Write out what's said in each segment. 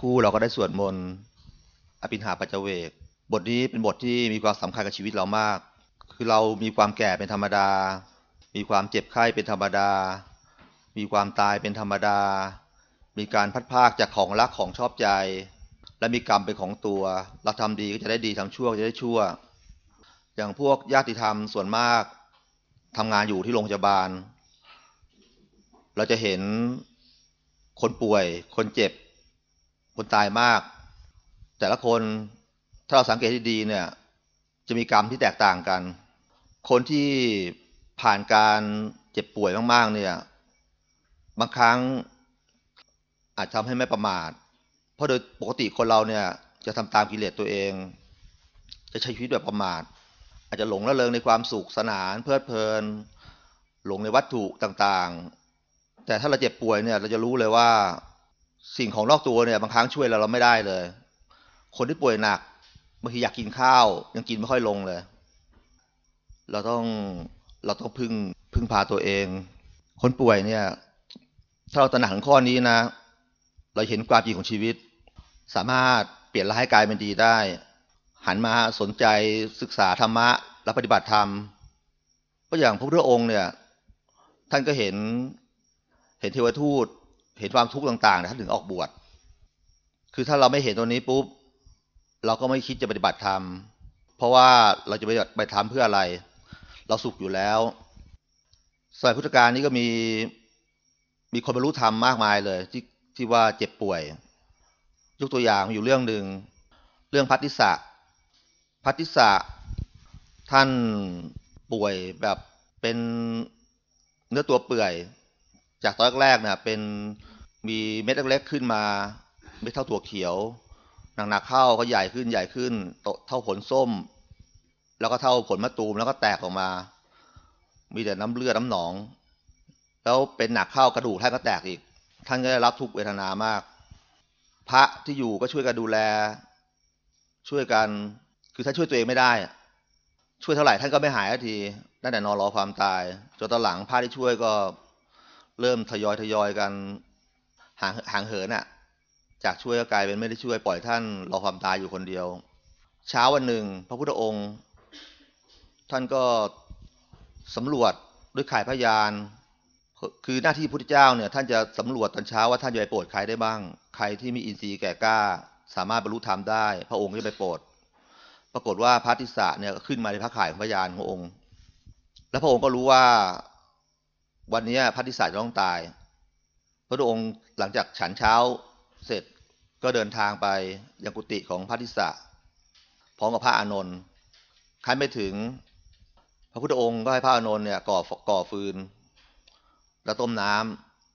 ครู่เราก็ได้สวดมนต์อภินหาปัจเจเวก บทนี้เป็นบทที่มีความสำคัญกับชีวิตเรามาก คือเรามีความแก่เป็นธรรมดา มีความเจ็บไข้เป็นธรรมดา มีความตายเป็นธรรมดา มีการพัดพากจากของรักของชอบใจ และมีกรรมเป็นของตัว เราทำดีก็จะได้ดีทำชั่วจะได้ชั่ว อย่างพวกญาติธรรมส่วนมากทำงานอยู่ที่โรงพยาบาล เราจะเห็นคนป่วยคนเจ็บ คนตายมาก แต่ละคนถ้าเราสังเกตที่ดีเนี่ย จะมีกรรมที่แตกต่างกัน คนที่ผ่านการเจ็บป่วยมากๆ เนี่ย บางครั้งอาจทำให้ไม่ประมาท เพราะโดยปกติคนเราเนี่ย จะทำตามกิเลสตัวเอง จะใช้ชีวิตแบบประมาท อาจจะหลงละเลงในความสุขสนานเพลิดเพลิน หลงในวัตถุต่างๆ แต่ถ้าเราเจ็บป่วยเนี่ย เราจะรู้เลยว่า สิ่งของนอกตัวเนี่ยบางครั้งช่วยเราเราไม่ได้เลย คนที่ป่วยหนักบางทีอยากกินข้าว ยังกินไม่ค่อยลงเลย เราต้องเราต้องพึ่งพึ่งพาตัวเอง คนป่วยเนี่ย ถ้าเราตระหนักข้อนี้นะ เราเห็นความจริงของชีวิต สามารถเปลี่ยนร้ายกายเป็นดีได้ หันมาสนใจศึกษาธรรมะและปฏิบัติธรรมก็อย่างพระพุทธองค์เนี่ย ท่านก็เห็นเห็นเทวทูต เห็นความทุกข์ต่างๆท่านถึงออกบวช คือถ้าเราไม่เห็นตัวนี้ปุ๊บเราก็ไม่คิดจะปฏิบัติธรรม เพราะว่าเราจะไปไปทำเพื่ออะไร เราสุขอยู่แล้ว สมัยพุทธกาลนี้ก็มีมีคนบรรลุธรรมมากมายเลย ที่ที่ว่าเจ็บป่วย ยกตัวอย่างอยู่เรื่องหนึ่งเรื่องพัทธิสะพัทธิสะท่านป่วยแบบเป็นเนื้อตัวเปื่อย จากตอนแรกๆเนี่ยเป็น มีเม็ดเล็กๆขึ้นมา เม็ดเท่าถั่วเขียวหนักๆเข้าก็ใหญ่ขึ้นใหญ่ขึ้นเท่าผลส้ม แล้วก็เท่าผลมะตูมแล้วก็แตกออกมา มีแต่น้ำเลือดน้ำหนอง แล้วเป็นหนักเข้ากระดูกท่านก็แตกอีก ท่านก็ได้รับทุกเวทนามาก พระที่อยู่ก็ช่วยกันดูแล ช่วยกันคือท่านช่วยตัวเองไม่ได้ ช่วยเท่าไหร่ท่านก็ไม่หายทีได้แต่นอนรอความตายจนตอนหลังพระที่ช่วยก็เริ่มทยอยทยอยกัน ห่างห่างเหินอะจากช่วยก็กลายเป็นไม่ได้ช่วยปล่อยท่านรอความตายอยู่คนเดียว เช้าวันหนึ่ง พระพุทธองค์ ท่านก็สำรวจด้วยข่ายพยาน คือหน้าที่พุทธเจ้าเนี่ย ท่านจะสำรวจตอนเช้าว่าท่านจะไปโปรดใครได้บ้าง ใครที่มีอินทรีย์แก่กล้า สามารถบรรลุธรรมได้ พระองค์จะไปโปรด ปรากฏว่าพระทิสะเนี่ยขึ้นมาในพระข่ายของพยานขององค์ แล้วพระองค์ก็รู้ว่า วันนี้พระทิสะจะต้องตาย พระองค์หลังจากฉันเช้าเสร็จก็เดินทางไปยังกุฏิของพระทิสะพร้อมกับพระอานนท์คันไปถึง พระพุทธองค์ก็ให้พระอานนท์เนี่ยก่อก่อฟืน แล้วต้มน้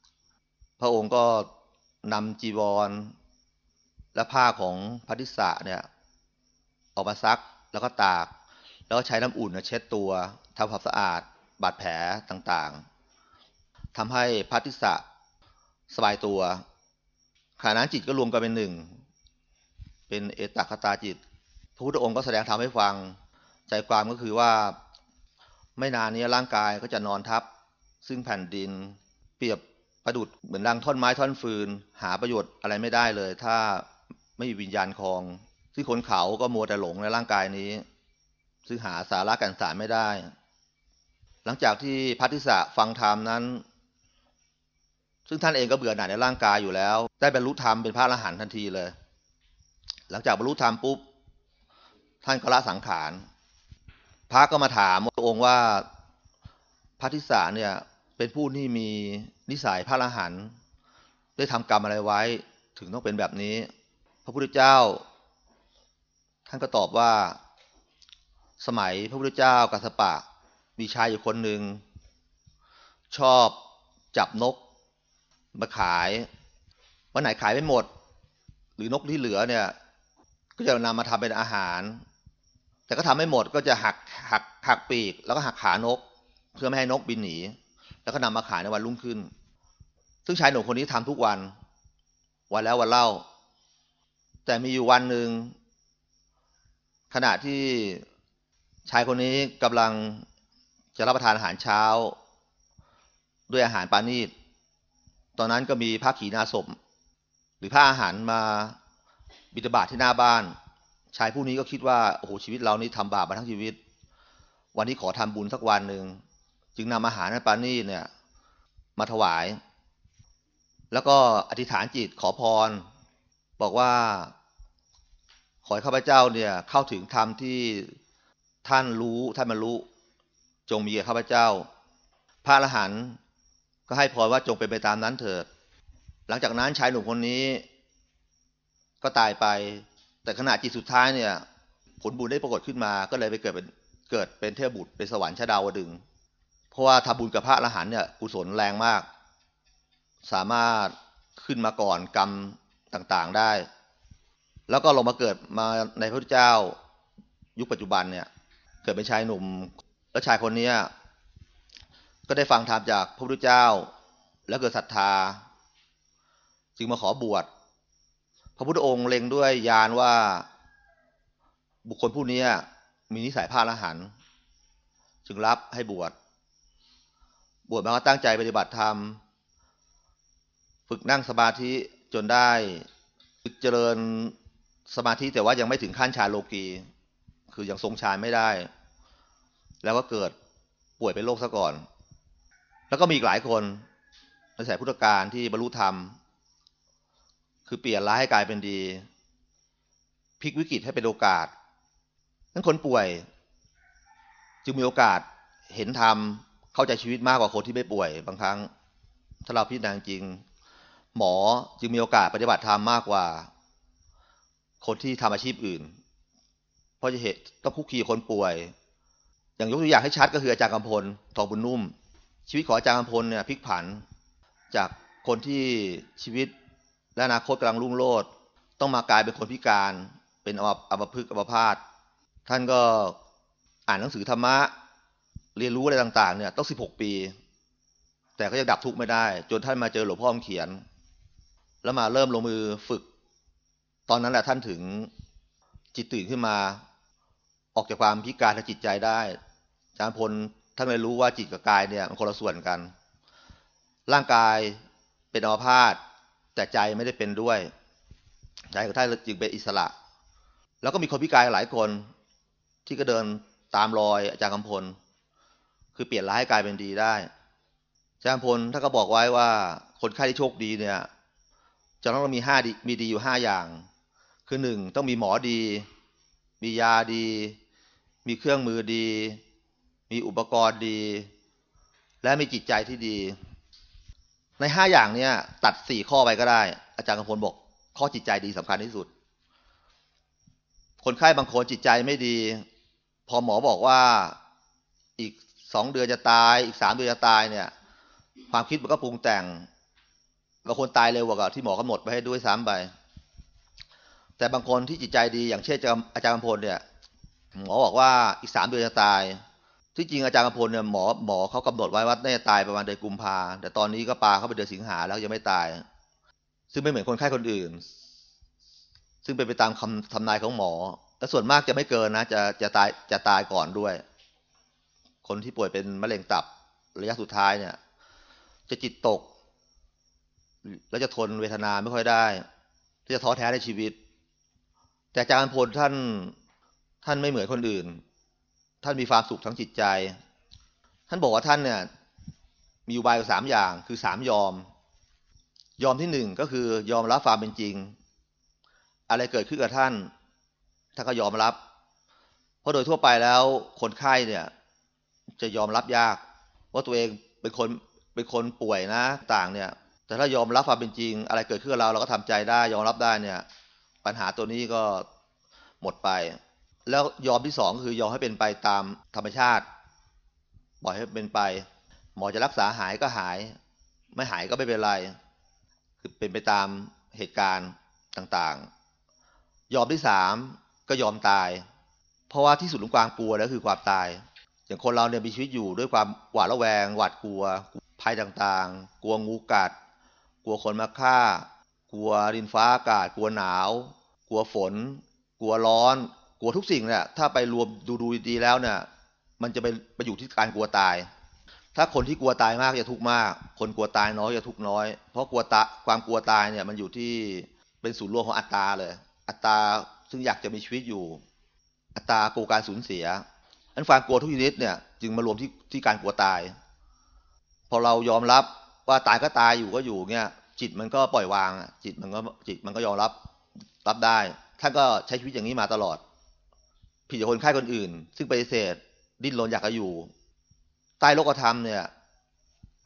ำพระองค์ก็นำจีวร และผ้าของพระทิสะเนี่ยออกมาซักแล้วก็ตาก แล้วก็ใช้น้ำอุ่นเช็ดตัวทำความสะอาดบาดแผลต่างๆทำให้พระทิสะ สบายตัวขณะนั้นจิตก็รวมกันเป็นหนึ่ง เป็นเอตคตาจิต พระพุทธองค์ก็แสดงธรรมให้ฟัง ใจความก็คือว่า ไม่นานนี้ร่างกายก็จะนอนทับ ซึ่งแผ่นดิน เปรียบประดุดเหมือนดังท่อนไม้ท่อนฟืน หาประโยชน์อะไรไม่ได้เลย ถ้าไม่มีวิญญาณคลองที่คนเขาก็มัวแต่หลงในร่างกายนี้ ซึ่งหาสาระกันสารไม่ได้ หลังจากที่พัทธิสะฟังธรรมนั้น ซึ่งท่านเองก็เบื่อหน่ายในร่างกายอยู่แล้ว ได้บรรลุธรรมเป็นพระอรหันต์ทันทีเลย หลังจากบรรลุธรรมปุ๊บท่านก็ละสังขารพระก็มาถามพระองค์ว่าพระทิสาเนี่ยเป็นผู้ที่มีนิสัยพระอรหันต์ได้ทำกรรมอะไรไว้ ถึงต้องเป็นแบบนี้ พระพุทธเจ้า ท่านก็ตอบว่า สมัยพระพุทธเจ้ากัสปะ มีชายอยู่คนหนึ่งชอบจับนก มาขาย วันไหนขายไม่หมด หรือนกที่เหลือเนี่ย ก็จะนำมาทำเป็นอาหาร แต่ก็ทำไม่หมดก็จะหักหักหักปีก แล้วก็หักขานก เพื่อไม่ให้นกบินหนี แล้วก็นำมาขายในวันรุ่งขึ้น ซึ่งชายหนุ่มคนนี้ทำทุกวัน วันแล้ววันเล่า แต่มีอยู่วันหนึ่งขณะที่ชายคนนี้กำลังจะรับประทานอาหารเช้า ด้วยอาหารปานีต ตอนนั้นก็มีพระขีณาสพหรือรือผ้าอาหารมาบิดาบาตที่หน้าบ้าน ชายผู้นี้ก็คิดว่าโอ้โหชีวิตเรานี่ทำบาปมาทั้งชีวิต วันนี้ขอทำบุญสักวันหนึ่งจึงนำอาหารนั้นปานี่เนี่ยมาถวาย แล้วก็อธิษฐานจิตขอพร บอกว่า ขอให้ข้าพเจ้าเนี่ยเข้าถึงธรรมที่ท่านรู้ท่านบรรลุจงมีแก่ข้าพเจ้า พระอรหันต์ ก็ให้พรว่าจงเป็นไปตามนั้นเถิด หลังจากนั้นชายหนุ่มคนนี้ ก็ตายไป แต่ขณะจิตสุดท้ายเนี่ย ผลบุญได้ปรากฏขึ้นมา ก็เลยไปเกิดเป็นเกิดเป็นเทพบุตรเป็นสวรรค์ชาดาวดึง เพราะว่าทำบุญกับพระอรหันเนี่ยกุศลแรงมาก สามารถขึ้นมาก่อนกรรมต่างๆได้ แล้วก็ลงมาเกิดมาในพระพุทธเจ้า ยุคปัจจุบันเนี่ย เกิดเป็นชายหนุ่ม แล้วชายคนนี้ ก็ได้ฟังธรรมจากพระพุทธเจ้า แล้วเกิดศรัทธา จึงมาขอบวช พระพุทธองค์เล็งด้วยยานว่าบุคคลผู้นี้มีนิสัยพาละหันจึงรับให้บวช บวชมาก็ตั้งใจปฏิบัติธรรม ฝึกนั่งสมาธิจนได้ฝึกเจริญสมาธิแต่ว่ายังไม่ถึงขั้นฌานโลกีคือยังทรงฌานไม่ได้ แล้วก็เกิดป่วยเป็นโรคซะก่อน แล้วก็มีอีกหลายคนในสายพุทธการที่บรรลุธรรม คือเปลี่ยนร้ายให้กลายเป็นดี พลิกวิกฤตให้เป็นโอกาสนั้นคนป่วย จึงมีโอกาสเห็นธรรมเข้าใจชีวิตมากกว่าคนที่ไม่ป่วย บางครั้ง ถ้าเราพิจารณาจริง หมอจึงมีโอกาสปฏิบัติธรรมมากกว่า คนที่ทำอาชีพอื่น เพราะจะเหตุต้องคุกคีคนป่วย อย่างยกตัวอย่างให้ชัดก็คืออาจารย์กำพลทองบุญนุ่ม ชีวิตของอาจารย์กำพลเนี่ยพลิกผัน จากคนที่ชีวิตและอนาคตกำลังรุ่งโรจน์ต้องมากลายเป็นคนพิการ เป็นอัมพฤกษ์อัมพาตท่านก็อ่านหนังสือธรรมะ เรียนรู้อะไรต่างๆเนี่ยต้องสิบหกปี แต่ก็ยังดับทุกข์ไม่ได้ จนท่านมาเจอหลวงพ่อเขียน แล้วมาเริ่มลงมือฝึก ตอนนั้นแหละท่านถึงจิตตื่นขึ้นมา ออกจากความพิการทางจิตใจได้อาจารย์พล ท่านเลยรู้ว่าจิตกับกายเนี่ยมันคนละส่วนกัน ร่างกายเป็นอัมพาตแต่ใจไม่ได้เป็นด้วยใจของท่านจึงเป็นอิสระ แล้วก็มีคนพิการหลายคน ที่ก็เดินตามรอยอาจารย์กำพล คือเปลี่ยนร้ายกลายเป็นดีได้อาจารย์พลท่านก็บอกไว้ว่าคนไข้ที่โชคดีเนี่ยจะต้องมีห้าดีมีดีอยู่ห้าอย่าง คือหนึ่งต้องมีหมอดี มียาดี มีเครื่องมือดี มีอุปกรณ์ดี และมีจิตใจที่ดี ในห้าอย่างเนี้ย ตัดสี่ข้อไปก็ได้ อาจารย์กำพลบอก ข้อจิตใจดีสำคัญที่สุด คนไข้บางคนจิตใจไม่ดี พอหมอบอกว่าอีกสองเดือนจะตาย อีกสามเดือนจะตายเนี่ย ความคิดมันก็ปรุงแต่งบางคนตายเร็วกว่าที่หมอกำหนดไปให้ด้วยซ้ำไป แต่บางคนที่จิตใจดีอย่างเช่นอาจารย์กำพลเนี่ย หมอบอกว่าอีกสามเดือนจะตาย ที่จริงอาจารย์กำพลเนี่ยหมอหมอเขากำหนดไว้ว่าน่าจะตายประมาณเดือนกุมภาแต่ตอนนี้ก็ปาเข้าไปเดือนสิงหาแล้วยังไม่ตาย ซึ่งไม่เหมือนคนไข้คนอื่น ซึ่งเป็นไปตามคำทำนายของหมอและส่วนมากจะไม่เกินนะ จะจะตายจะตายก่อนด้วย คนที่ป่วยเป็นมะเร็งตับระยะสุดท้ายเนี่ย จะจิตตก แล้วจะทนเวทนาไม่ค่อยได้ที่จะท้อแท้ในชีวิต แต่อาจารย์พลท่านท่านไม่เหมือนคนอื่น ท่านมีความสุขทั้งจิตใจ ท่านบอกว่าท่านเนี่ยมีอยู่บายสามอย่างคือสามยอม ยอมที่หนึ่งก็คือยอมรับความเป็นจริง อะไรเกิดขึ้นกับท่านท่านก็ยอมรับ เพราะโดยทั่วไปแล้วคนไข้เนี่ย จะยอมรับยาก ว่าตัวเองเป็นคนเป็นคนป่วยนะต่างเนี่ย แต่ถ้ายอมรับความเป็นจริง อะไรเกิดขึ้นกับเราเราก็ทำใจได้ ยอมรับได้เนี่ย ปัญหาตัวนี้ก็หมดไป แล้วยอมที่สองคือยอมให้เป็นไปตามธรรมชาติปล่อยให้เป็นไป หมอจะรักษาหายก็หาย ไม่หายก็ไม่เป็นไร คือเป็นไปตามเหตุการณ์ต่างๆ ยอมที่สามก็ยอมตาย เพราะว่าที่สุดของความกลัวแล้วคือความตาย อย่างคนเราเนี่ยมีชีวิตอยู่ด้วยความหวาดระแวง หวาดกลัวภัยต่างๆ กลัวงูกัด กลัวคนมาฆ่า กลัวดินฟ้าอากาศ กลัวหนาว กลัวฝน กลัวร้อน ลัวทุกสิ่งเนี่ยถ้าไปรวมดูดูดีแล้วเนี่ยมันจะไปไปอยู่ที่การกลัวตาย ถ้าคนที่กลัวตายมากจะทุกมาก คนกลัวตายน้อยจะทุกน้อย เพราะกลัวตาความกลัวตายเนี่ยมันอยู่ที่เป็นศูนย์รวมของอัตตาเลย อัตตาซึ่งอยากจะมีชีวิตอยู่ อัตตากลัวการสูญเสียอันความกลัวทุกชนิดเนี่ยจึงมารวมที่ที่การกลัวตาย พอเรายอมรับว่าตายก็ตายอยู่ก็อยู่เงี้ยจิตมันก็ปล่อยวางจิตมันก็จิตมันก็ยอมรับรับได้ท่านก็ใช้ชีวิตอย่างนี้มาตลอด ผิดจากคนไข้คนอื่น ซึ่งปฏิเสธ ดิ้นรนอยากจะอยู่ ใต้โลกธรรมเนี่ย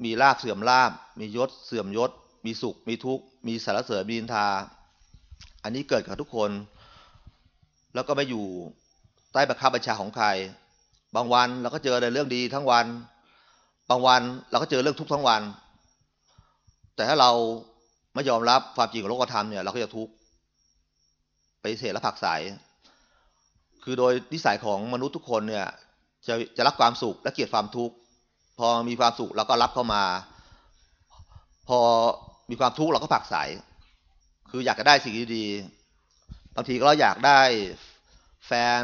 มีลาบเสื่อมลาบ มียศเสื่อมยศ มีสุข มีทุกข์ มีสารเสริญมีนินทา อันนี้เกิดกับทุกคน แล้วก็ไม่อยู่ใต้บังคับบัญชาของใคร บางวันเราก็เจอแต่เรื่องดีทั้งวัน บางวันเราก็เจอเรื่องทุกข์ทั้งวัน แต่ถ้าเราไม่ยอมรับความจริงของโลกธรรมเนี่ยเราก็จะทุกข์ไปเสธและผักใส คือโดยนิสัยของมนุษย์ทุกคนเนี่ยจะจะรักความสุขและเกลียดความทุกข์พอมีความสุขเราก็รับเข้ามา พอมีความทุกข์เราก็ผักใสคืออยากจะได้สิ่งดีๆบางทีก็เราอยากได้แฟน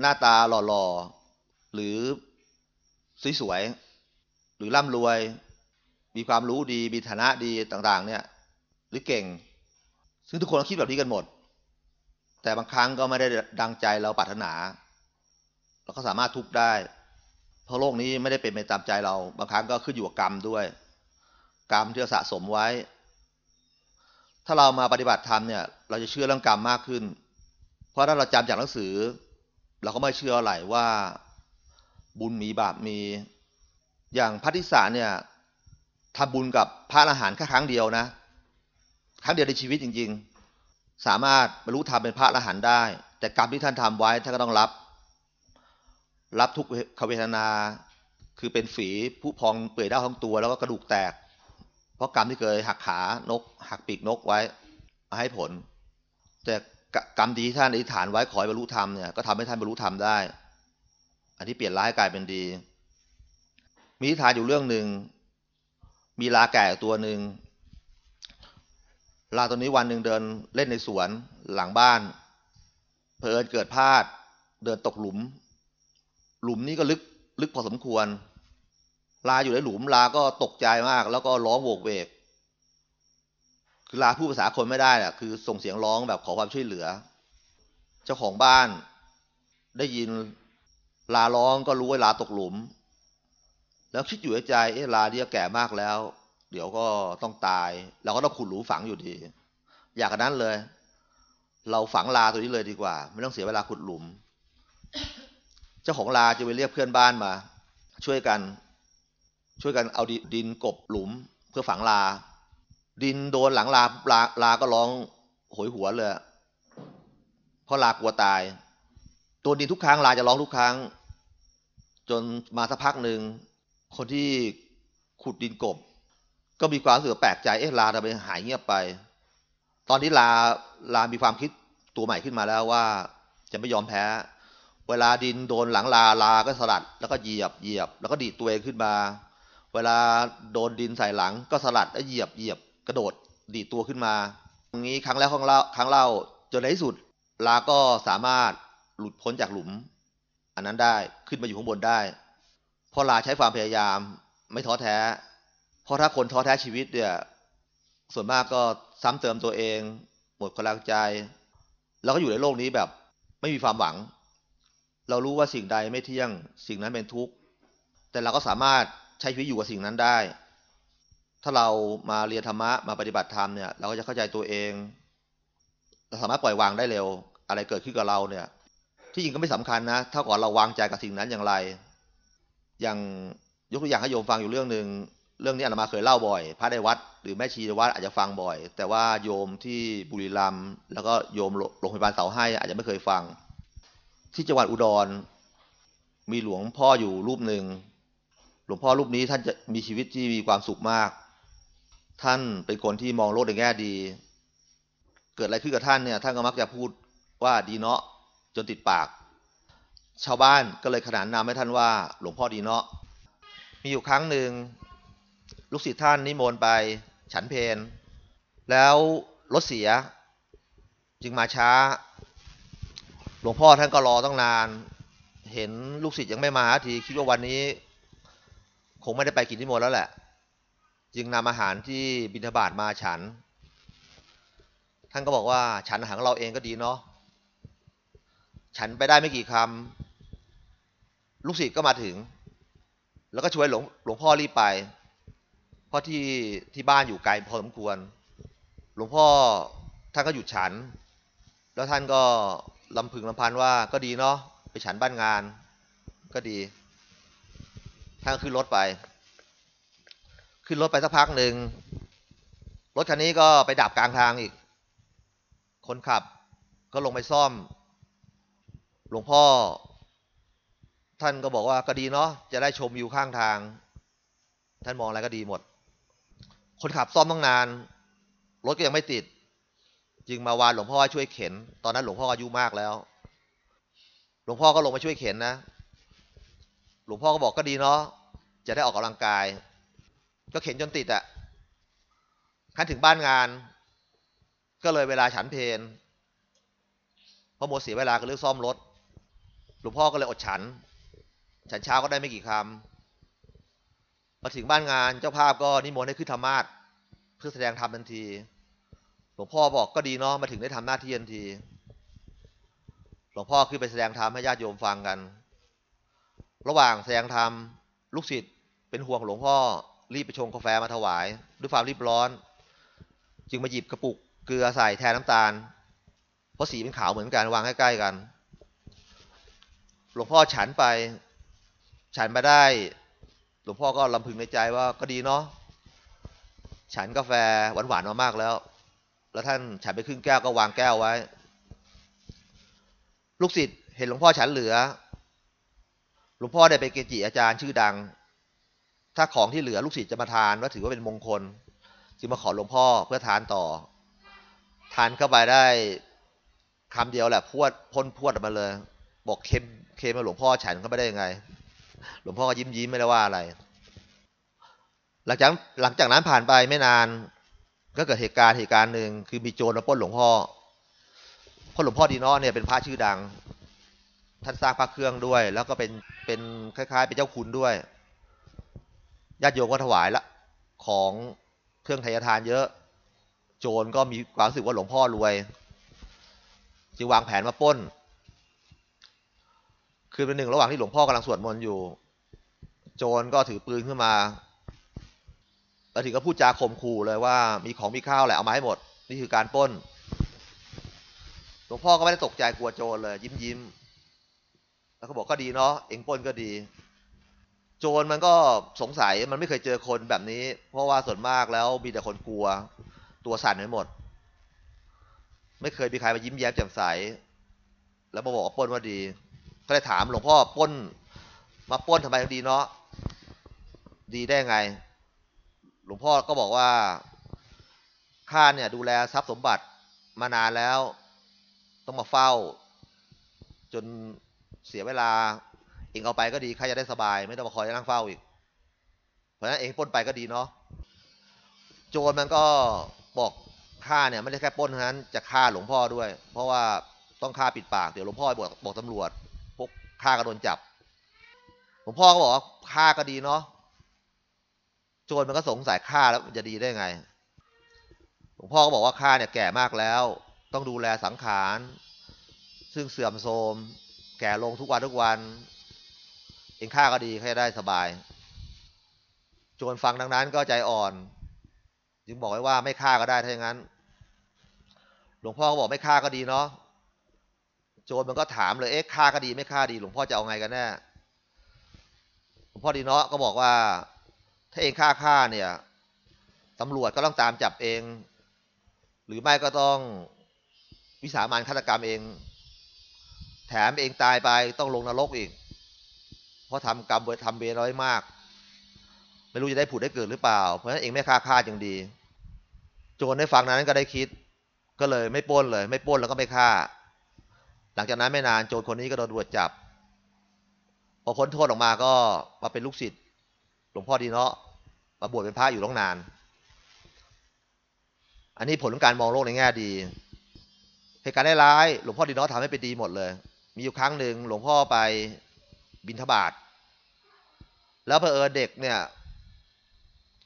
หน้าตาหล่อๆหรือสวยๆหรือร่ำรวย มีความรู้ดีมีฐานะดีต่างๆ เนี่ย หรือเก่ง ซึ่งทุกคนคิดแบบนี้กันหมด แต่บางครั้งก็ไม่ได้ดังใจเราปรารถนา เราก็สามารถทุกข์ได้ เพราะโลกนี้ไม่ได้เป็นไปตามใจเรา บางครั้งก็ขึ้นอยู่กับกรรมด้วย กรรมที่เราสะสมไว้ ถ้าเรามาปฏิบัติธรรมเนี่ย เราจะเชื่อเรื่องกรรมมากขึ้น เพราะถ้าเราจำจากหนังสือ เราก็ไม่เชื่ออะไรว่า บุญมีบาปมี อย่างพระทิสาเนี่ยทำบุญกับพระอรหันต์แค่ครั้งเดียวนะ ครั้งเดียวในชีวิตจริง ๆ สามารถบรรลุธรรมเป็นพระอรหันต์ได้ แต่กรรมที่ท่านทำไว้ท่านก็ต้องรับ รับทุกขเวทนา คือเป็นฝีผู้พองเปื่อยเน่าทั้งตัว แล้วก็กระดูกแตก เพราะกรรมที่เคยหักขานก หักปีกนกไว้มาให้ผล แต่กรรมดีที่ท่านอธิษฐานไว้ขอให้บรรลุธรรมเนี่ยก็ทำให้ท่านบรรลุธรรมได้ อันที่เปลี่ยนร้ายกลายเป็นดี มีนิทานอยู่เรื่องหนึ่งมีลาแก่ตัวหนึ่ง ลาตัวนี้วันหนึ่งเดินเล่นในสวนหลังบ้าน เพลินเกิดพลาด เดินตกหลุม หลุมนี้ก็ลึกลึกพอสมควร ลาอยู่ในหลุมลาก็ตกใจมาก แล้วก็ร้องโวกเวก คือลาพูดภาษาคนไม่ได้อะคือส่งเสียงร้องแบบขอความช่วยเหลือ เจ้าของบ้าน ได้ยินลาร้องก็รู้ว่าลาตกหลุม แล้วคิดอยู่ในใจเอ๊ะลาเนี่ยแก่มากแล้ว เดี๋ยวก็ต้องตาย เราก็ต้องขุดหลุมฝังอยู่ดี อยากกันนั้นเลย เราฝังลาตัวนี้เลยดีกว่า ไม่ต้องเสียเวลาขุดหลุม เจ้าของลาจะไปเรียกเพื่อนบ้านมา ช่วยกัน ช่วยกันเอาดินกบหลุม เพื่อฝังลา ดินโดนหลังลาลาลาก็ร้องโหยหวเลยเพราะลากลัวตาย ตัวดินทุกครั้งลาจะร้องทุกครั้ง จนมาสักพักหนึ่งคนที่ขุดดินกบ ก็มีความรู้สึกแปลกใจเอ๊ะลาทำไมหายเงียบไป ตอนนี้ลาลามีความคิดตัวใหม่ขึ้นมาแล้วว่า จะไม่ยอมแพ้ เวลาดินโดนหลังลาลาก็สลัด แล้วก็เหยียบเหยียบ แล้วก็ดีตัวเองขึ้นมา เวลาโดนดินใส่หลังก็สลัดแล้วเหยียบเหยียบกระโดดดีตัวขึ้นมาอย่างนี้ครั้งแล้วครั้งเล่าครั้งเล่าจนในที่สุด ลาก็สามารถหลุดพ้นจากหลุม อันนั้นได้ขึ้นมาอยู่ข้างบนได้เพราะลาใช้ความพยายามไม่ท้อแท้ เพราะถ้าคนท้อแท้ชีวิตเนี่ย ส่วนมากก็ซ้ำเติมตัวเอง หมดกำลังใจ แล้วก็อยู่ในโลกนี้แบบไม่มีความหวัง เรารู้ว่าสิ่งใดไม่เที่ยง สิ่งนั้นเป็นทุกข์ แต่เราก็สามารถใช้ชีวิตอยู่กับสิ่งนั้นได้ ถ้าเรามาเรียนธรรมะมาปฏิบัติธรรมเนี่ย เราก็จะเข้าใจตัวเอง เราสามารถปล่อยวางได้เร็ว อะไรเกิดขึ้นกับเราเนี่ย ที่จริงก็ไม่สำคัญนะ เท่ากับเราวางใจกับสิ่งนั้นอย่างไร อย่างยกตัวอย่างให้โยมฟังอยู่เรื่องหนึ่ง เรื่องนี้อาตมาเคยเล่าบ่อย พระในวัด หรือแม่ชีในวัดอาจจะฟังบ่อย แต่ว่าโยมที่บุรีรัมย์แล้วก็โยมโรงพยาบาลเสาให้อาจจะไม่เคยฟัง ที่จังหวัดอุดร มีหลวงพ่ออยู่รูปหนึ่งหลวงพ่อรูปนี้ท่านจะมีชีวิตที่มีความสุขมาก ท่านเป็นคนที่มองโลกในแง่ดี เกิดอะไรขึ้นกับท่านเนี่ยท่านก็มักจะพูดว่าดีเนาะจนติดปาก ชาวบ้านก็เลยขนานนามให้ท่านว่า หลวงพ่อดีเนาะมีอยู่ครั้งหนึ่ง ลูกศิษย์ท่านนิมนต์ไปฉันเพนแล้วรถเสีย จึงมาช้า หลวงพ่อท่านก็รอตั้งนาน เห็นลูกศิษย์ยังไม่มาทีคิดว่าวันนี้ คงไม่ได้ไปกินนิมนต์แล้วแหละ จึงนำอาหารที่บิณฑบาตมาฉัน ท่านก็บอกว่าฉันอาหารของเราเองก็ดีเนาะฉันไปได้ไม่กี่คำลูกศิษย์ก็มาถึง แล้วก็ช่วยหลวงหลวงพ่อรีบไป เพราะที่ที่บ้านอยู่ไกลพอสมควร หลวงพ่อท่านก็หยุดฉัน แล้วท่านก็ลำพึงลำพันว่าก็ดีเนาะไปฉันบ้านงาน ก็ดี ท่านขึ้นรถไป ขึ้นรถไปสักพักหนึ่งรถคันนี้ก็ไปดับกลางทางอีก คนขับก็ลงไปซ่อม หลวงพ่อ ท่านก็บอกว่าก็ดีเนาะจะได้ชมวิวข้างทาง ท่านมองอะไรก็ดีหมด คนขับซ่อมต้องนาน รถก็ยังไม่ติด จึงมาวานหลวงพ่อให้ช่วยเข็น ตอนนั้นหลวงพ่ออายุมากแล้ว หลวงพ่อก็ลงมาช่วยเข็นนะ หลวงพ่อก็บอกก็ดีเนาะ จะได้ออกกำลังกาย ก็เข็นจนติดอะขั้นถึงบ้านงาน ก็เลยเวลาฉันเพนพราะหมเสียเวลากับเรื่องซ่อมรถ หลวงพ่อก็เลยอดฉัน ฉันเช้าก็ได้ไม่กี่คำ มาถึงบ้านงานเจ้าภาพก็นิมนต์ให้ขึ้นธรรมาสเพื่อแสดงธรรมทันที หลวงพ่อบอกก็ดีเนาะมาถึงได้ทำหน้าที่ทันที หลวงพ่อขึ้นไปแสดงธรรมให้ญาติโยมฟังกัน ระหว่างแสดงธรรมลูกศิษย์เป็นห่วงหลวงพ่อรีบไปชงกาแฟมาถวาย ด้วยความรีบร้อน จึงมาหยิบกระปุกเกลือใส่แทนน้ำตาล เพราะสีเป็นขาวเหมือนกันวางใกล้ๆกัน หลวงพ่อฉันไป ฉันมาได้ หลวงพ่อก็ลำพึงในใจว่าก็ดีเนาะฉันกาแฟหวานๆมามากแล้ว แล้วท่านฉันไปครึ่งแก้วก็วางแก้วไว้ ลูกศิษย์เห็นหลวงพ่อฉันเหลือ หลวงพ่อได้ไปเกจิอาจารย์ชื่อดัง ถ้าของที่เหลือลูกศิษย์จะมาทานก็ถือว่าเป็นมงคลจึงมาขอหลวงพ่อเพื่อทานต่อ ทานเข้าไปได้คำเดียวแหละพวดพ่นพวดออกมาเลย บอกเค็มเค็มมาหลวงพ่อฉันเข้าไปได้ยังไง หลวงพ่อก็ยิ้มยิ้มไม่ได้ว่าอะไร หลังจากหลังจากนั้นผ่านไปไม่นาน ก็เกิดเหตุการณ์เหตุการณ์หนึ่งคือมีโจรมาปล้นหลวงพ่อพราะหลวงพ่อดีนอเนี่ยเป็นพระชื่อดัง ท่านสร้างพระเครื่องด้วย แล้วก็เป็นเป็นคล้าย ๆ เป็นเจ้าคุณด้วยญาติโยมก็ถวายละ ของเครื่องไทยทานเยอะ โจรก็มีความรู้สึกว่าหลวงพ่อรวย จึงวางแผนมาปล้น คืนเป็นหนึ่งระหว่างที่หลวงพ่อกำลังสวดมนต์อยู่ โจรก็ถือปืนขึ้นมาแล้วถึงก็พูดจาข่มขู่เลยว่ามีของมีข้าวแหละเอามาให้หมด นี่คือการป้น หลวงพ่อก็ไม่ได้ตกใจกลัวโจรเลย ยิ้มยิ้มแล้วก็บอกก็ดีเนาะเอ็งป้นก็ดี โจรมันก็สงสัยมันไม่เคยเจอคนแบบนี้ เพราะว่าส่วนมากแล้วมีแต่คนกลัว ตัวสั่นไปหมด ไม่เคยมีใครมายิ้มแย้มแจ่มใส แล้วมาบอกว่าป้นว่าดี ก็เลยถามหลวงพ่อป้น มาป้นทำไมดีเนาะดีได้ไง หลวงพ่อก็บอกว่าข้าเนี่ยดูแลทรัพย์สมบัติมานานแล้ว ต้องมาเฝ้า จนเสียเวลา เองเอาไปก็ดีข้าจะได้สบาย ไม่ต้องมาคอยนั่งเฝ้าอีก เพราะฉะนั้นเองป้นไปก็ดีเนาะโจรมันก็บอกฆ่าเนี่ยไม่ได้แค่ป้นเท่านั้นจะฆ่าหลวงพ่อด้วย เพราะว่าต้องฆ่าปิดปากเดี๋ยวหลวงพ่อบอกบอกตำรวจ ฆ่าก็โดนจับหลวงพ่อก็บอกว่าฆ่าก็ดีเนาะโจรมันก็สงสัยฆ่าแล้วมันจะดีได้ไงหลวงพ่อก็บอกว่าข้าเนี่ยแก่มากแล้ว ต้องดูแลสังขาร ซึ่งเสื่อมโทรม แก่ลงทุกวันทุกวัน เองข้าก็ดีข้าจะได้สบาย โจรฟังดังนั้นก็ใจอ่อน จึงบอกไว้ว่าไม่ฆ่าก็ได้ถ้าอย่างนั้น หลวงพ่อก็บอกไม่ฆ่าก็ดีเนาะ โจรมันก็ถามเลยเอ๊ะฆ่าก็ดีไม่ฆ่าดีหลวงพ่อจะเอาไงกันแน่หลวงพ่อดีเนาะก็บอกว่า ถ้าเองฆ่าฆ่าเนี่ยตำรวจก็ต้องตามจับเอง หรือไม่ก็ต้องวิสามันฆาตกรรมเอง แถมเองตายไปต้องลงนรกอีก เพราะทำกรรมทำเวรน้อยมาก ไม่รู้จะได้ผุดได้เกิดหรือเปล่า เพราะฉะนั้นเองไม่ฆ่าฆ่าจังดี โจรได้ฟังนั้นก็ได้คิด ก็เลยไม่ป้นเลย ไม่ป้นแล้วก็ไม่ฆ่า หลังจากนั้นไม่นานโจรคนนี้ก็โดนตำรวจจับ พอพ้นโทษออกมาก็มาเป็นลูกศิษย์หลวงพ่อดีเนาะมาบวชเป็นพระอยู่ต้องนาน อันนี้ผลของการมองโลกในแง่ดีเหตุการณ์ร้ายหลวงพ่อดีเนาะทำให้เป็นดีหมดเลย มีอยู่ครั้งหนึ่งหลวงพ่อไปบินทบาทแล้วเพอเออเด็กเนี่ย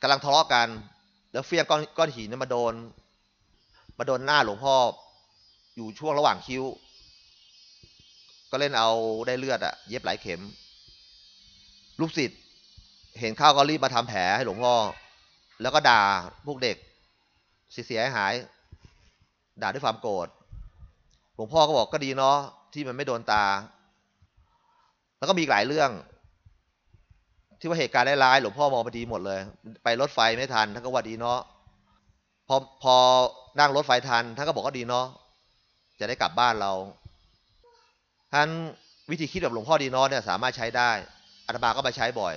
กำลังทะเลาะกัน แล้วเฟี้ยงก้อนก้อนหินมาโดน มาโดนหน้าหลวงพ่ออยู่ช่วงระหว่างคิ้ว ก็เล่นเอาได้เลือดอะเย็บหลายเข็ม ลูกศิษย์เห็นข้าวก็รีบมาทำแผลให้หลวงพ่อ แล้วก็ด่าพวกเด็กเสียหาย ด่าด้วยความโกรธ หลวงพ่อก็บอกก็ดีเนาะที่มันไม่โดนตา แล้วก็มีหลายเรื่อง ที่ว่าเหตุการณ์ร้ายๆหลวงพ่อมองไปดีหมดเลย ไปรถไฟไม่ทันท่านก็ว่าดีเนาะพอพอนั่งรถไฟทันท่านก็บอกก็ดีเนาะจะได้กลับบ้านเรา ท่านวิธีคิดแบบหลวงพ่อดีนาะเนี่ยสามารถใช้ได้อาตมาก็มาใช้บ่อย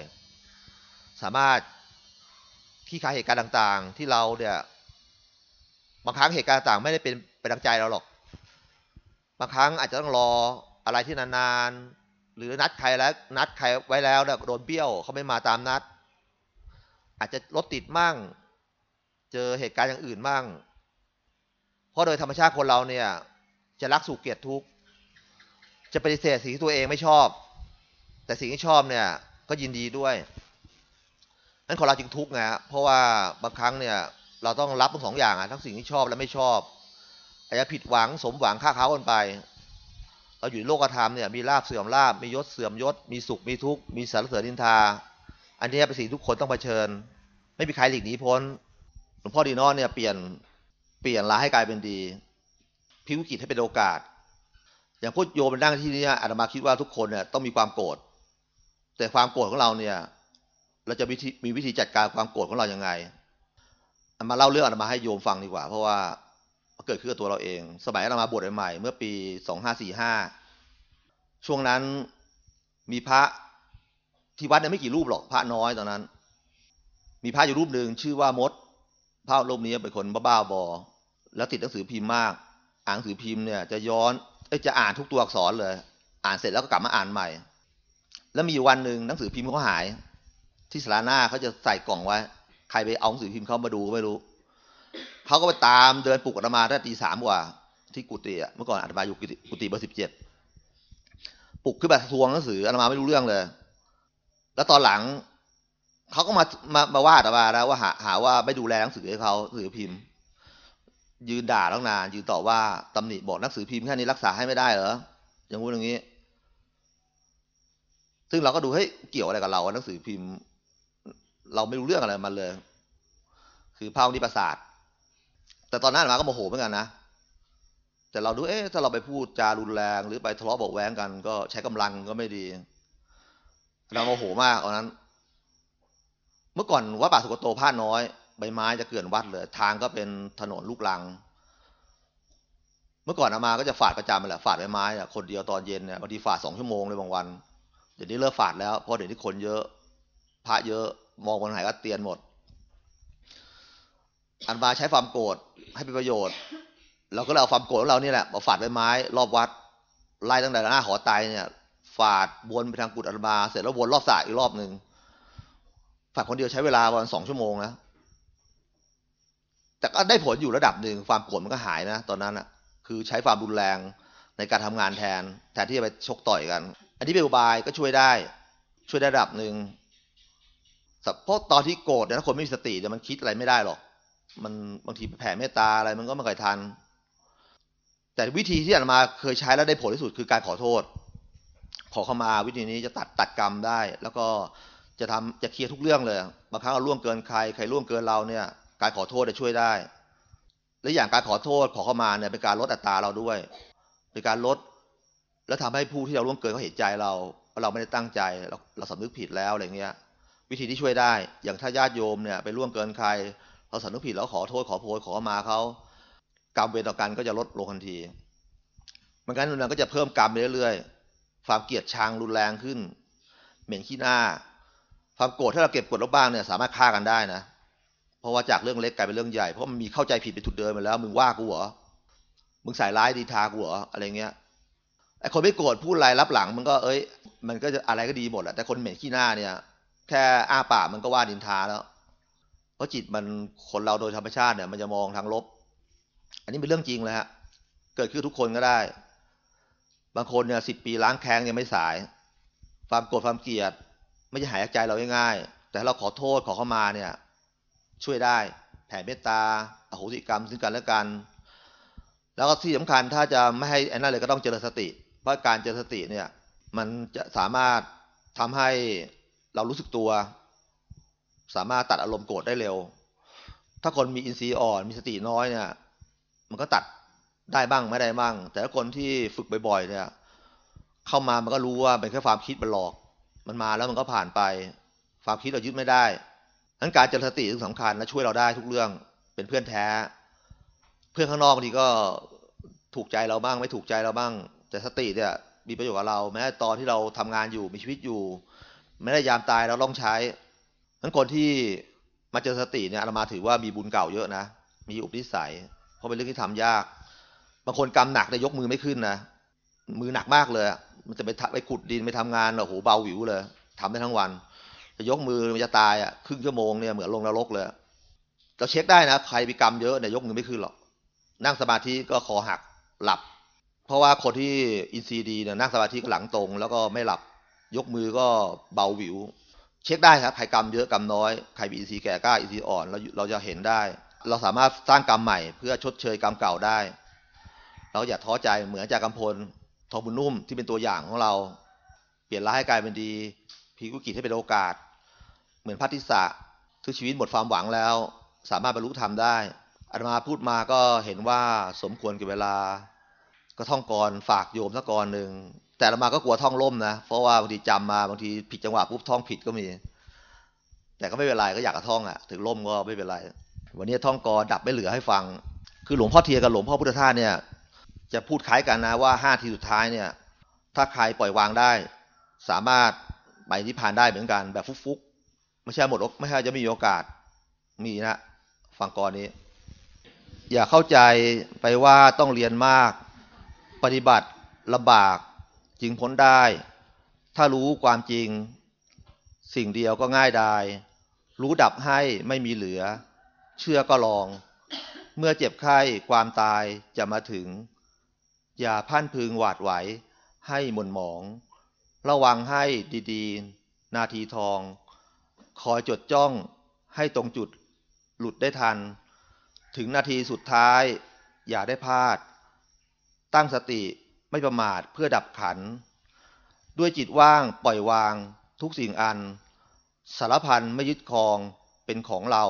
สามารถขี้คายเหตุการณ์ต่าง ๆ ที่เราเนี่ยบางครั้งเหตุการณ์ต่างๆไม่ได้เป็นไปดังใจเราหรอก บางครั้งอาจจะต้องรออะไรที่นานๆ หรือนัดใครแล้วนัดใครไว้แล้วเนี่ยโดนเบี้ยวเขาไม่มาตามนัด อาจจะรถติดมั่ง เจอเหตุการณ์อย่างอื่นมั่ง เพราะโดยธรรมชาติคนเราเนี่ย จะรักสุขเกลียดทุกข์ จะปฏิเสธสิ่งที่ตัวเองไม่ชอบ แต่สิ่งที่ชอบเนี่ยก็ยินดีด้วยนั้นคนเราจึงทุกข์ไงเพราะว่าบางครั้งเนี่ยเราต้องรับทั้งสองอย่างอะทั้งสิ่งที่ชอบและไม่ชอบอาจจะผิดหวังสมหวังค่าเขากันไป เราอยู่ในโลกธรรมเนี่ยมีลาบเสื่อมลาบมียศเสื่อมยศ มีสุขมีทุกข์มีสารเสริญนินทา อันนี้เป็นสิ่งทุกคนต้องเผชิญ ไม่มีใครหลีกหนีพ้นหลวงพ่อดีนอเนี่ยเปลี่ยนเปลี่ยนร้ายให้กลายเป็นดีพิวกฤตให้เป็นโอกาส อย่างพูดโยมนนั่งที่นี่อาตมาคิดว่าทุกคนเนี่ยต้องมีความโกรธแต่ความโกรธของเราเนี่ย เราจะมีวิธีจัดการความโกรธของเราอย่างไงมาเล่าเรื่องอาตมาให้โยมฟังดีกว่า เพราะว่าเกิดขึ้นกับตัวเราเอง สมัยเรามาบวชใหม่เมื่อปีสองห้าสี่ห้าช่วงนั้นมีพระที่วัดเนี่ยไม่กี่รูปหรอกพระน้อยตอนนั้น มีพระอยู่รูปหนึ่งชื่อว่ามดพระรูปนี้เป็นคนบ้าบอ แล้วติดหนังสือพิมพ์มาก อ่านหนังสือพิมพ์เนี่ยจะย้อน จะอ่านทุกตัวอักษรเลย อ่านเสร็จแล้วก็กลับมาอ่านใหม่ แล้วมีวันหนึ่งหนังสือพิมพ์เขาหาย ที่สาราหน้าเขาจะใส่กล่องไว้ ใครไปเอาหนังสือพิมพ์เขามาดูก็ไม่รู้เขาก็ไปตามเดินปลุกอาตมาตั้งตีสามกว่า ที่กุฏิอะเมื่อก่อนอาตมาอยู่กุฏิเบอร์สิบเจ็ดปลุกขึ้นมาทวงหนังสืออาตมาไม่รู้เรื่องเลย แล้วตอนหลังเขาก็มามามาว่าอาตมาแล้วว่าหาหาว่าไม่ดูแลหนังสือให้เขาหนังสือพิมพ์ ยืนด่าตั้งนานยืนต่อว่าตำหนิบอกหนังสือพิมพ์แค่นี้รักษาให้ไม่ได้เหรออย่างงู้นอย่างนี้ ซึ่งเราก็ดูเฮ้ยเกี่ยวอะไรกับเราหนังสือพิมพ์ เราไม่รู้เรื่องอะไรมันเลย คือพาวนิประสาทแต่ตอนนั้นมาก็โมโหเหมือนกันนะแต่เราดูเอ๊ะถ้าเราไปพูดจารุนแรง หรือไปทะเลาะบอกแว้งกัน ก็ใช้กำลังก็ไม่ดีเราโมโหมากตอนนั้น เมื่อก่อนวัดป่าสุกโตผ้าน้อย ใบไม้จะเกลื่อนวัดเลยทางก็เป็นถนนลูกลัง เมื่อก่อนอามาก็จะฝาดประจำไปแหละฝาดใบไม้อะคนเดียวตอนเย็นเนี่ยบางทีฝาดสองชั่วโมงเลยบางวันเดี๋ยวนี้เลิกฝาดแล้วเพราะเดี๋ยวนี้คนเยอะพระเยอะมองบนไหนก็เตียนหมด อันมาใช้ความโกรธให้เป็นประโยชน์เราก็เลยเอาความโกรธของเรานี่แหละมาฝาดใบไม้ รอบวัดไล่ตั้งแต่หน้าหอไตเนี่ยฝาดวนไปทางกุฏอันมาเสร็จแล้ววนรอบสระอีกรอบหนึ่งฝาดคนเดียวใช้เวลาประมาณสองชั่วโมงนะ แต่ก็ได้ผลอยู่ระดับหนึ่งความโกรธมันก็หายนะ ตอนนั้นอะคือใช้ความรุนแรงในการทำงานแทน แทนที่จะไปชกต่อยกัน อันนี้เป็นอุบายก็ช่วยได้ ช่วยได้ระดับหนึ่งเพราะตอนที่โกรธเนี่ยถ้าคนไม่มีสติเนี่ยมันคิดอะไรไม่ได้หรอก มันบางทีแผ่เมตตาอะไรมันก็ไม่เคยทัน แต่วิธีที่อาตมาเคยใช้แล้วได้ผลที่สุดคือการขอโทษ ขอเข้ามาวิธีนี้จะตัดตัดกรรมได้ แล้วก็จะทำจะเคลียร์ทุกเรื่องเลยบางครั้งเราล่วงเกินใครใครล่วงเกินเราเนี่ย การขอโทษจะช่วยได้ และอย่างการขอโทษขอเข้ามาเนี่ยเป็นการลดอัตราเราด้วย เป็นการลด แล้วทำให้ผู้ที่เราล่วงเกินเขาเห็นใจเราว่าเราไม่ได้ตั้งใจเราเราสำนึกผิดแล้วอะไรเงี้ย วิธีที่ช่วยได้ อย่างถ้าญาติโยมเนี่ยไปล่วงเกินใคร เราสำนึกผิดแล้วขอโทษขอโพยขอมาเขากรรมเวรต่อกันก็จะลดลงทันทีมันกันมันก็จะเพิ่มกรรมไปเรื่อยๆ ความเกลียดชังรุนแรงขึ้น เหม็นขี้หน้า ความโกรธถ้าเราเก็บกดลบบ้างเนี่ย สามารถฆ่ากันได้นะ เพราะว่าจากเรื่องเล็กกลายเป็นเรื่องใหญ่เพราะมันมีเข้าใจผิดไปถุดเดิมไปแล้ว มึงว่ากูเหรอมึงใส่ร้ายดีทากูเหรออะไรเงี้ยไอคนไม่โกรธพูดอะไรรับหลัง มันก็เอ้ย มันก็จะอะไรก็ดีหมดแหละแต่คนเหม็นขี้หน้าเนี่ย แค่อ้าปากมันก็ว่าดินทาแล้ว เพราะจิตมันคนเราโดยธรรมชาติเนี่ยมันจะมองทางลบ อันนี้เป็นเรื่องจริงเลยฮะเกิดขึ้นทุกคนก็ได้ บางคนเนี่ยสิบปีล้างแค้นยังไม่สาย ความโกรธความเกลียด ไม่จะหายจากใจเราง่ายๆแต่เราขอโทษขอเข้ามาเนี่ย ช่วยได้แผ่เมตตาอโหสิกรรมซึ่งกันและกัน แล้วก็ที่สำคัญถ้าจะไม่ให้อ้นั่นเลยก็ต้องเจริญสติ เพราะการเจริญสติเนี่ยมันจะสามารถทำให้เรารู้สึกตัว สามารถตัดอารมณ์โกรธได้เร็ว ถ้าคนมีอินทรีย์อ่อนมีสติน้อยเนี่ย มันก็ตัดได้บ้างไม่ได้บ้าง แต่ถ้าคนที่ฝึกบ่อยๆเนี่ยเข้ามามันก็รู้ว่าเป็นแค่ความคิดมันหลอก มันมาแล้วมันก็ผ่านไป ความคิดเรายึดไม่ได้ นั้นการเจริญสติถึงสำคัญและช่วยเราได้ทุกเรื่องเป็นเพื่อนแท้ เพื่อนข้างนอกบางทีก็ถูกใจเราบ้างไม่ถูกใจเราบ้าง แต่สติเนี่ยมีประโยชน์กับเรา แม้ตอนที่เราทำงานอยู่มีชีวิตอยู่ไม่ได้ยามตายเราต้องใช้นั้นคนที่มาเจอสติเนี่ยเรามาถือว่ามีบุญเก่าเยอะนะ มีอุปนิสัย เพราะเป็นเรื่องที่ทำยาก บางคนกรรมหนักแต่ยกมือไม่ขึ้นนะมือหนักมากเลย มันจะไปไปขุดดินไปทำงานโอ้โหเบาหวิวเลยทำได้ทั้งวัน จะยกมือมันจะตายอะครึ่งชั่วโมงเนี่ยเหมือนลงนรกเลยเราเช็คได้นะใครมีกรรมเยอะเนี่ยยกมือไม่ขึ้นหรอกนั่งสมาธิก็คอหักหลับ เพราะว่าคนที่อินทรีย์ดีเนี่ยนั่งสมาธิก็หลังตรง แล้วก็ไม่หลับ ยกมือก็เบาหวิว เช็คได้ครับใครกรรมเยอะกรรมน้อยใครมีอินทรีย์แก่กล้าอินทรีย์อ่อนเราเราจะเห็นได้ เราสามารถสร้างกรรมใหม่เพื่อชดเชยกรรมเก่าได้ เราอย่าท้อใจเหมือนจากกำพลทองบุญนุ่มที่เป็นตัวอย่างของเรา เปลี่ยนร้ายให้กลายเป็นดี พีกุกิจให้เป็นโอกาส เหมือนพัทิสะทุกชีวิตหมดความหวังแล้ว สามารถบรรลุธรรมได้อาตมาพูดมาก็เห็นว่าสมควรกับเวลา ก็ท่องกรฝากโยมสักกรหนึ่งแต่อาตมาก็กลัวท่องล่มนะเพราะว่าบางทีจำมาบางทีผิดจังหวะปุ๊บท่องผิดก็มี แต่ก็ไม่เป็นไรก็อยากจะท่องอะ ถึงล่มก็ไม่เป็นไร วันนี้ท่องกรดับไม่เหลือให้ฟัง คือหลวงพ่อเทียกับหลวงพ่อพุทธทาสเนี่ย จะพูดคล้ายกันนะว่าห้าทีสุดท้ายเนี่ย ถ้าใครปล่อยวางได้ สามารถ ไปนิพพานได้เหมือนกันแบบฟุกๆไม่ใช่หมดไม่ใช่จะมีโอกาสมีนะฟังกรนี้ อย่าเข้าใจไปว่าต้องเรียนมาก ปฏิบัติลำบากจึงพ้นได้ ถ้ารู้ความจริง สิ่งเดียวก็ง่ายดายรู้ดับให้ไม่มีเหลือ เชื่อก็ลอง เมื่อเจ็บไข้ความตายจะมาถึง อย่าพันพึงหวาดไหวให้หม่นหมอง ระวังให้ดีๆ นาทีทอง คอยจดจ้องให้ตรงจุดหลุดได้ทัน ถึงนาทีสุดท้ายอย่าได้พลาด ตั้งสติไม่ประมาทเพื่อดับขัน ด้วยจิตว่างปล่อยวางทุกสิ่งอัน สารพันไม่ยึดครองเป็นของเรา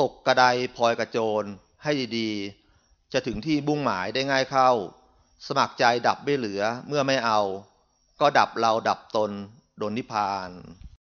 ตกกระไดพลอยกระโจนให้ดีๆ จะถึงที่บุ้งหมายได้ง่ายเข้า สมัครใจดับไม่เหลือเมื่อไม่เอา ก็ดับเราดับตนโดนนิพพาน